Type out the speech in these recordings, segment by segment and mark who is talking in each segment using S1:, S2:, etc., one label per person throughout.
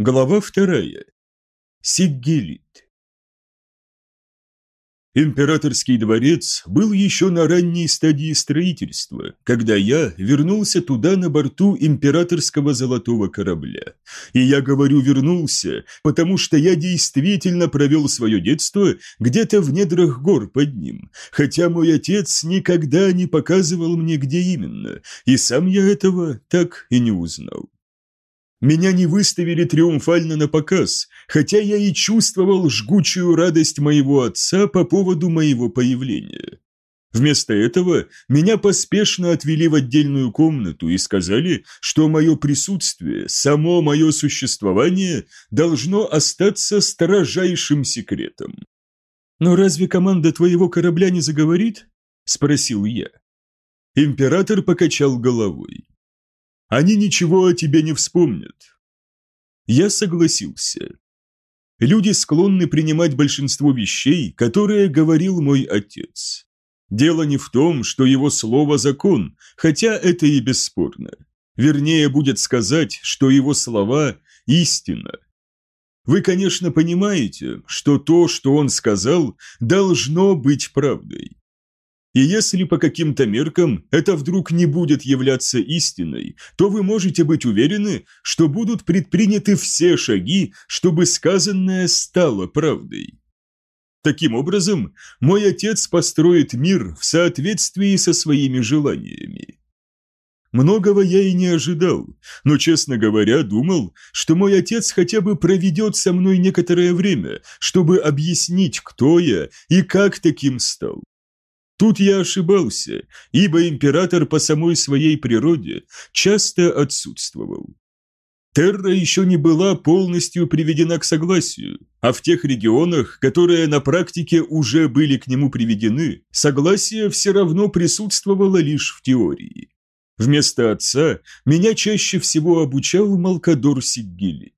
S1: Глава вторая. Сиггелит. Императорский дворец был еще на ранней стадии строительства, когда я вернулся туда на борту императорского золотого корабля. И я говорю «вернулся», потому что я действительно провел свое детство где-то в недрах гор под ним, хотя мой отец никогда не показывал мне, где именно, и сам я этого так и не узнал. Меня не выставили триумфально на показ, хотя я и чувствовал жгучую радость моего отца по поводу моего появления. Вместо этого меня поспешно отвели в отдельную комнату и сказали, что мое присутствие, само мое существование должно остаться строжайшим секретом. «Но разве команда твоего корабля не заговорит?» – спросил я. Император покачал головой. Они ничего о тебе не вспомнят. Я согласился. Люди склонны принимать большинство вещей, которые говорил мой отец. Дело не в том, что его слово закон, хотя это и бесспорно. Вернее, будет сказать, что его слова – истина. Вы, конечно, понимаете, что то, что он сказал, должно быть правдой. И если по каким-то меркам это вдруг не будет являться истиной, то вы можете быть уверены, что будут предприняты все шаги, чтобы сказанное стало правдой. Таким образом, мой отец построит мир в соответствии со своими желаниями. Многого я и не ожидал, но, честно говоря, думал, что мой отец хотя бы проведет со мной некоторое время, чтобы объяснить, кто я и как таким стал. Тут я ошибался, ибо император по самой своей природе часто отсутствовал. Терра еще не была полностью приведена к согласию, а в тех регионах, которые на практике уже были к нему приведены, согласие все равно присутствовало лишь в теории. Вместо отца меня чаще всего обучал Малкадор Сиггилит.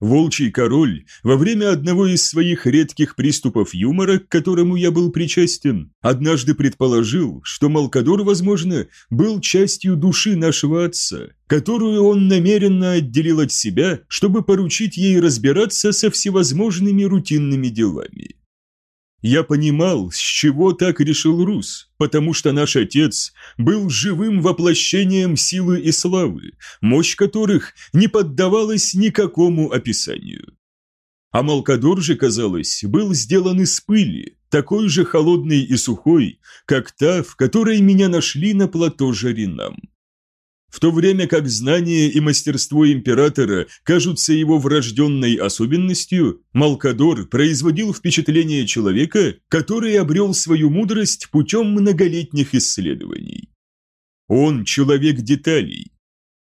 S1: Волчий король во время одного из своих редких приступов юмора, к которому я был причастен, однажды предположил, что Малкадор, возможно, был частью души нашего отца, которую он намеренно отделил от себя, чтобы поручить ей разбираться со всевозможными рутинными делами. Я понимал, с чего так решил Рус, потому что наш отец был живым воплощением силы и славы, мощь которых не поддавалась никакому описанию. А Малкадор же, казалось, был сделан из пыли, такой же холодной и сухой, как та, в которой меня нашли на плато Жаринам. В то время как знание и мастерство императора кажутся его врожденной особенностью, Малкадор производил впечатление человека, который обрел свою мудрость путем многолетних исследований. Он человек деталей,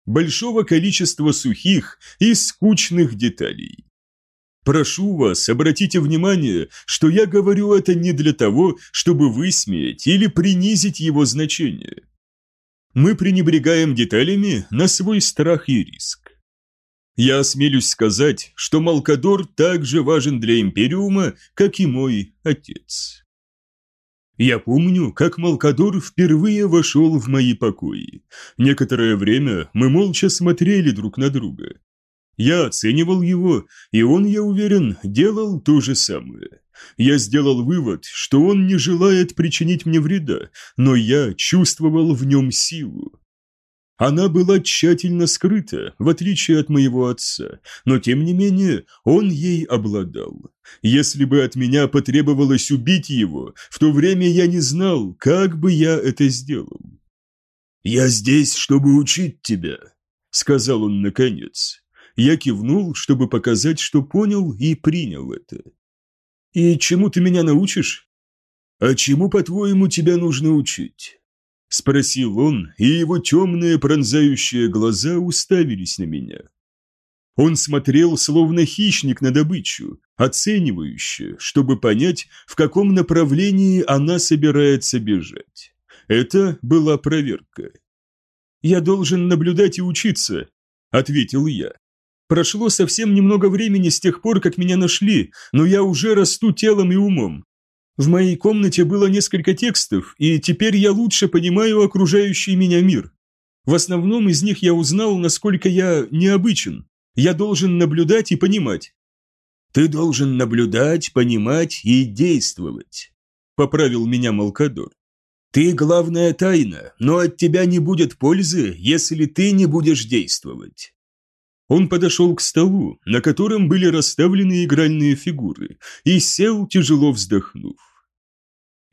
S1: большого количества сухих и скучных деталей. Прошу вас, обратите внимание, что я говорю это не для того, чтобы высмеять или принизить его значение мы пренебрегаем деталями на свой страх и риск. Я осмелюсь сказать, что Малкадор так же важен для Империума, как и мой отец. Я помню, как Малкадор впервые вошел в мои покои. Некоторое время мы молча смотрели друг на друга. Я оценивал его, и он, я уверен, делал то же самое. Я сделал вывод, что он не желает причинить мне вреда, но я чувствовал в нем силу. Она была тщательно скрыта, в отличие от моего отца, но тем не менее он ей обладал. Если бы от меня потребовалось убить его, в то время я не знал, как бы я это сделал. «Я здесь, чтобы учить тебя», — сказал он наконец. Я кивнул, чтобы показать, что понял и принял это. «И чему ты меня научишь?» «А чему, по-твоему, тебя нужно учить?» Спросил он, и его темные пронзающие глаза уставились на меня. Он смотрел, словно хищник на добычу, оценивающе, чтобы понять, в каком направлении она собирается бежать. Это была проверка. «Я должен наблюдать и учиться», — ответил я. Прошло совсем немного времени с тех пор, как меня нашли, но я уже расту телом и умом. В моей комнате было несколько текстов, и теперь я лучше понимаю окружающий меня мир. В основном из них я узнал, насколько я необычен. Я должен наблюдать и понимать. Ты должен наблюдать, понимать и действовать, поправил меня Малкадор. Ты главная тайна, но от тебя не будет пользы, если ты не будешь действовать. Он подошел к столу, на котором были расставлены игральные фигуры, и сел, тяжело вздохнув.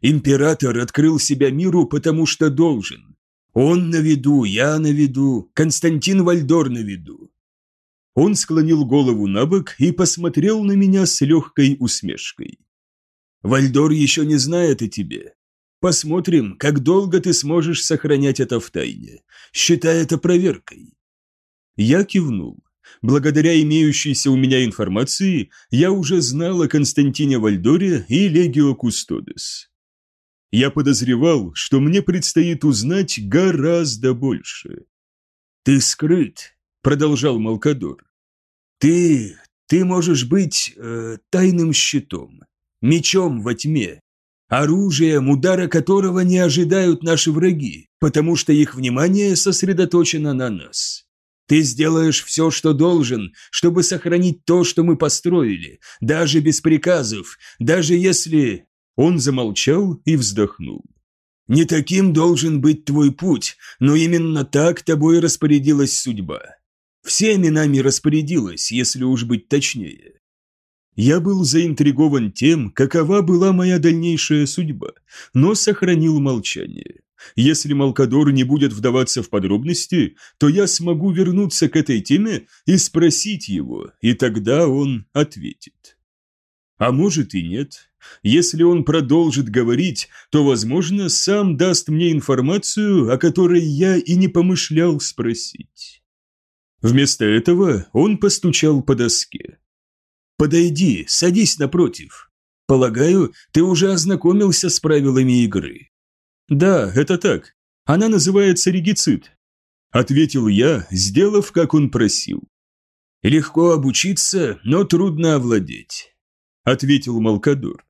S1: Император открыл себя миру, потому что должен. Он на виду, я на виду, Константин Вальдор на виду. Он склонил голову на бок и посмотрел на меня с легкой усмешкой. «Вальдор еще не знает о тебе. Посмотрим, как долго ты сможешь сохранять это в тайне. Считай это проверкой». Я кивнул. Благодаря имеющейся у меня информации, я уже знал о Константине Вальдоре и Легио Кустодес. Я подозревал, что мне предстоит узнать гораздо больше. «Ты скрыт», — продолжал Малкадор. «Ты... ты можешь быть э, тайным щитом, мечом во тьме, оружием, удара которого не ожидают наши враги, потому что их внимание сосредоточено на нас. Ты сделаешь все, что должен, чтобы сохранить то, что мы построили, даже без приказов, даже если он замолчал и вздохнул. «Не таким должен быть твой путь, но именно так тобой распорядилась судьба. Всеми нами распорядилась, если уж быть точнее». Я был заинтригован тем, какова была моя дальнейшая судьба, но сохранил молчание. Если Малкадор не будет вдаваться в подробности, то я смогу вернуться к этой теме и спросить его, и тогда он ответит. А может и нет. Если он продолжит говорить, то, возможно, сам даст мне информацию, о которой я и не помышлял спросить. Вместо этого он постучал по доске. «Подойди, садись напротив. Полагаю, ты уже ознакомился с правилами игры». «Да, это так. Она называется регицид», – ответил я, сделав, как он просил. «Легко обучиться, но трудно овладеть», – ответил Малкадор.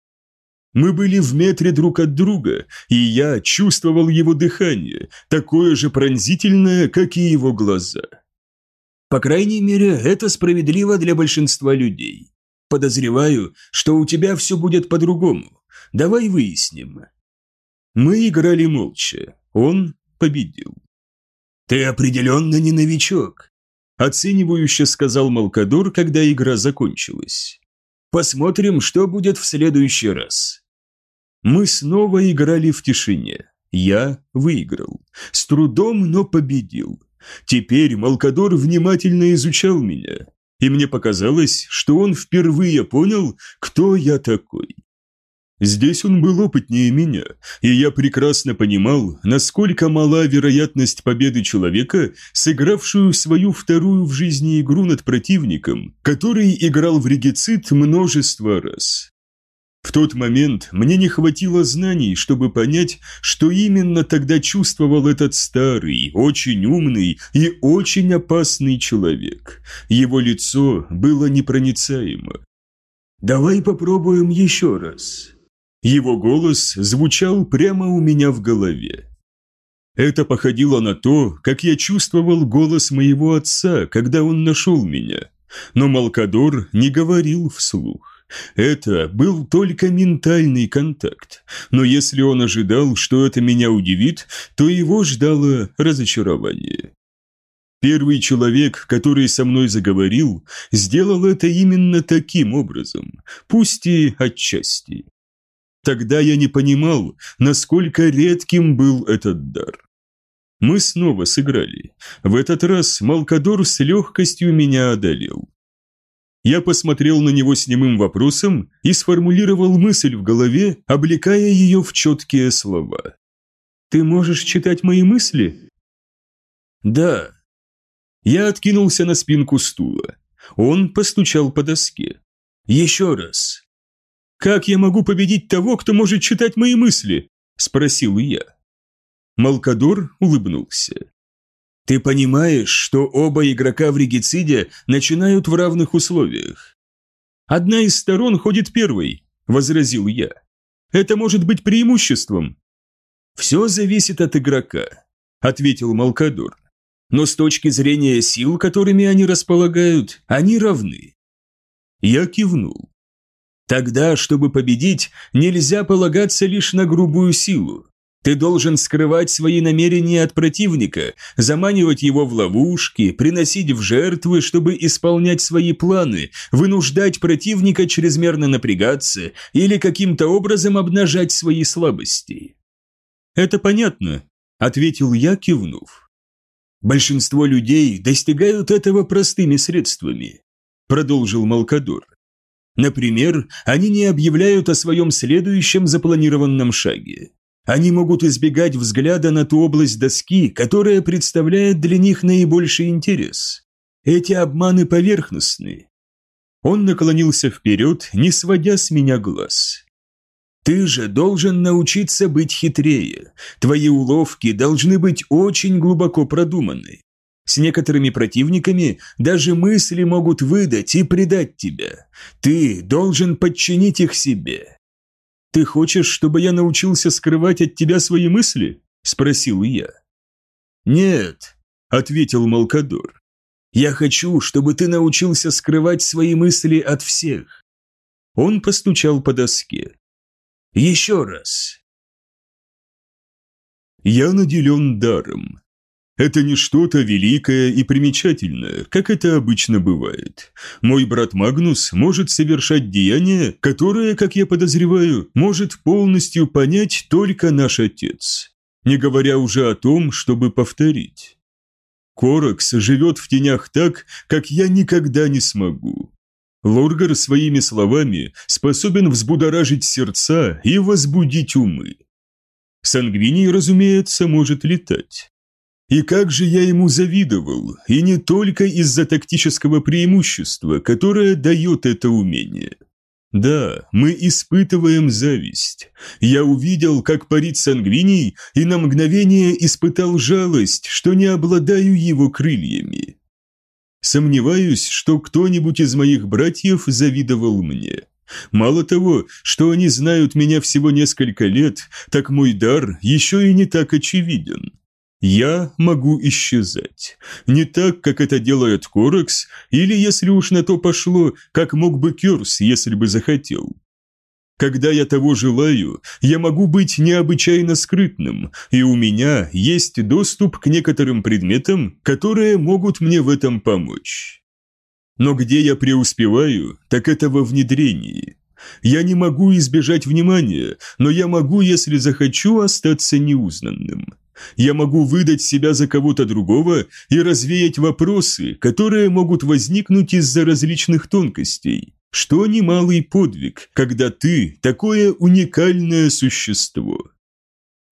S1: Мы были в метре друг от друга, и я чувствовал его дыхание, такое же пронзительное, как и его глаза. По крайней мере, это справедливо для большинства людей. Подозреваю, что у тебя все будет по-другому. Давай выясним. Мы играли молча. Он победил. «Ты определенно не новичок», – оценивающе сказал Малкадор, когда игра закончилась. «Посмотрим, что будет в следующий раз». Мы снова играли в тишине. Я выиграл. С трудом, но победил. Теперь Малкадор внимательно изучал меня, и мне показалось, что он впервые понял, кто я такой. Здесь он был опытнее меня, и я прекрасно понимал, насколько мала вероятность победы человека, сыгравшую свою вторую в жизни игру над противником, который играл в регицид множество раз. В тот момент мне не хватило знаний, чтобы понять, что именно тогда чувствовал этот старый, очень умный и очень опасный человек. Его лицо было непроницаемо. «Давай попробуем еще раз». Его голос звучал прямо у меня в голове. Это походило на то, как я чувствовал голос моего отца, когда он нашел меня. Но Малкадор не говорил вслух. Это был только ментальный контакт, но если он ожидал, что это меня удивит, то его ждало разочарование. Первый человек, который со мной заговорил, сделал это именно таким образом, пусть и отчасти. Тогда я не понимал, насколько редким был этот дар. Мы снова сыграли. В этот раз Малкадор с легкостью меня одолел. Я посмотрел на него с немым вопросом и сформулировал мысль в голове, облекая ее в четкие слова. «Ты можешь читать мои мысли?» «Да». Я откинулся на спинку стула. Он постучал по доске. «Еще раз». «Как я могу победить того, кто может читать мои мысли?» – спросил я. Малкадор улыбнулся. Ты понимаешь, что оба игрока в регициде начинают в равных условиях? Одна из сторон ходит первой, возразил я. Это может быть преимуществом. Все зависит от игрока, ответил Малкадор. но с точки зрения сил, которыми они располагают, они равны. Я кивнул. Тогда, чтобы победить, нельзя полагаться лишь на грубую силу. Ты должен скрывать свои намерения от противника, заманивать его в ловушки, приносить в жертвы, чтобы исполнять свои планы, вынуждать противника чрезмерно напрягаться или каким-то образом обнажать свои слабости. «Это понятно», – ответил я, кивнув. «Большинство людей достигают этого простыми средствами», – продолжил Малкадор. «Например, они не объявляют о своем следующем запланированном шаге. Они могут избегать взгляда на ту область доски, которая представляет для них наибольший интерес. Эти обманы поверхностны. Он наклонился вперед, не сводя с меня глаз. Ты же должен научиться быть хитрее. Твои уловки должны быть очень глубоко продуманы. С некоторыми противниками даже мысли могут выдать и предать тебя. Ты должен подчинить их себе. «Ты хочешь, чтобы я научился скрывать от тебя свои мысли?» – спросил я. «Нет», – ответил Малкадор. «Я хочу, чтобы ты научился скрывать свои мысли от всех». Он постучал по доске. «Еще раз». Я наделен даром. Это не что-то великое и примечательное, как это обычно бывает. Мой брат Магнус может совершать деяния, которые, как я подозреваю, может полностью понять только наш отец. Не говоря уже о том, чтобы повторить. Коракс живет в тенях так, как я никогда не смогу. Лоргар своими словами способен взбудоражить сердца и возбудить умы. Сангвиний, разумеется, может летать. И как же я ему завидовал, и не только из-за тактического преимущества, которое дает это умение. Да, мы испытываем зависть. Я увидел, как парит сангвиний, и на мгновение испытал жалость, что не обладаю его крыльями. Сомневаюсь, что кто-нибудь из моих братьев завидовал мне. Мало того, что они знают меня всего несколько лет, так мой дар еще и не так очевиден. Я могу исчезать. Не так, как это делает Корекс, или, если уж на то пошло, как мог бы Кёрс, если бы захотел. Когда я того желаю, я могу быть необычайно скрытным, и у меня есть доступ к некоторым предметам, которые могут мне в этом помочь. Но где я преуспеваю, так это во внедрении. Я не могу избежать внимания, но я могу, если захочу, остаться неузнанным. Я могу выдать себя за кого-то другого и развеять вопросы, которые могут возникнуть из-за различных тонкостей. Что немалый подвиг, когда ты такое уникальное существо.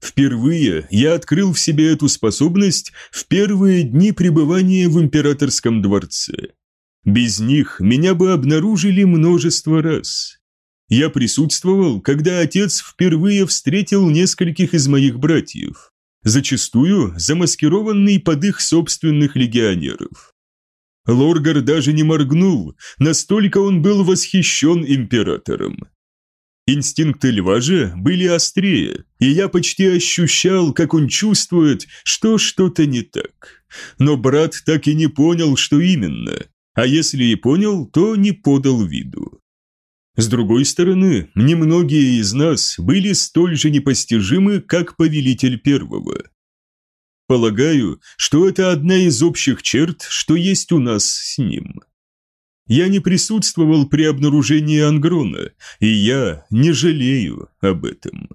S1: Впервые я открыл в себе эту способность в первые дни пребывания в императорском дворце. Без них меня бы обнаружили множество раз. Я присутствовал, когда отец впервые встретил нескольких из моих братьев зачастую замаскированный под их собственных легионеров. Лоргар даже не моргнул, настолько он был восхищен императором. Инстинкты льва же были острее, и я почти ощущал, как он чувствует, что что-то не так. Но брат так и не понял, что именно, а если и понял, то не подал виду. С другой стороны, немногие из нас были столь же непостижимы, как повелитель первого. Полагаю, что это одна из общих черт, что есть у нас с ним. Я не присутствовал при обнаружении Ангрона, и я не жалею об этом.